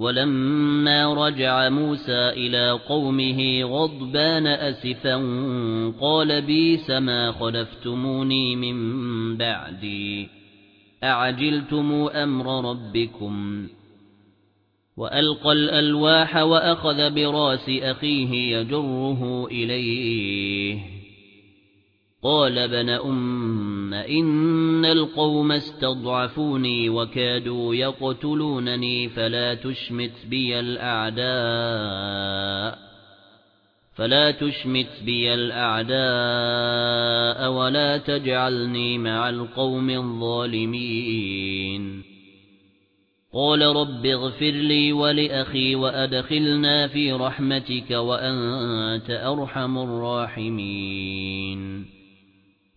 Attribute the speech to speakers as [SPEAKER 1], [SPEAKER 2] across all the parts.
[SPEAKER 1] ولما رجع موسى إلى قومه غضبان أسفا قال بيس ما خلفتموني من بعدي أعجلتم أمر ربكم؟ وألقى الألواح وأخذ براس أخيه يجره إليه. قال بن أم إن القوم استضعفوني وكادوا يقتلونني فلا تشمت بي الأعداء فلا تشمت بي الأعداء ولا تجعلني مع القوم الظالمين قال رب اغفر لي ولأخي وأدخلنا في رحمتك وأنت أرحم الراحمين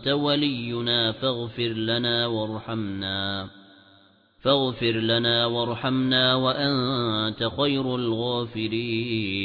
[SPEAKER 1] وانت ولينا فاغفر لنا وارحمنا. فاغفر لنا وارحمنا وأنت خير الغافرين.